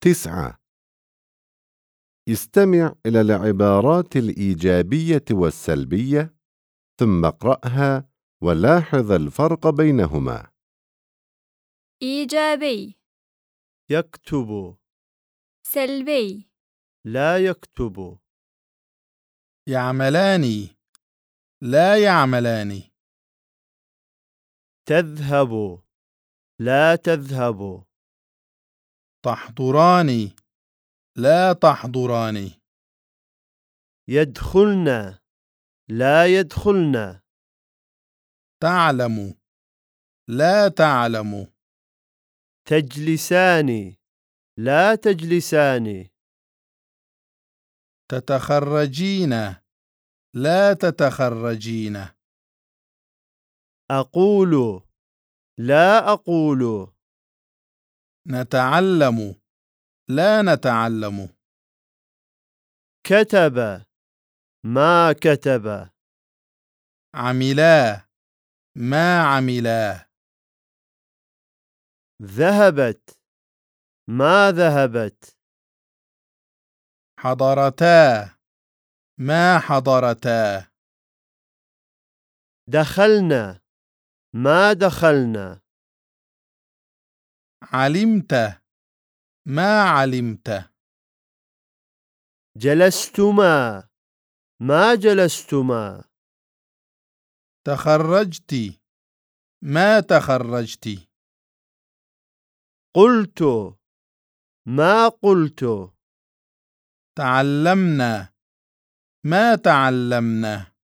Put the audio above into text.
تسعة. استمع إلى العبارات الإيجابية والسلبية ثم اقرأها ولاحظ الفرق بينهما. إيجابي. يكتب. سلبي. لا يكتب. يعملان. لا يعملان. تذهب. لا تذهب. تحضران لا تحضران يدخلن. لا يدخلن. تعلم. لا تعلم. تجلسان. لا تجلسان. تتخرجين. لا تتخرجين. أقول. لا أقول. نتعلم. لا نتعلم. كتب. ما كتب. عملا. ما عملا. ذهبت. ما ذهبت. حضرتا. ما حضرتا. دخلنا. ما دخلنا. علمت ما علمت. جلستما. ما جلستما؟ تخرجت. ما تخرجت. قلت. ما قلت. تعلمنا. ما تعلمنا.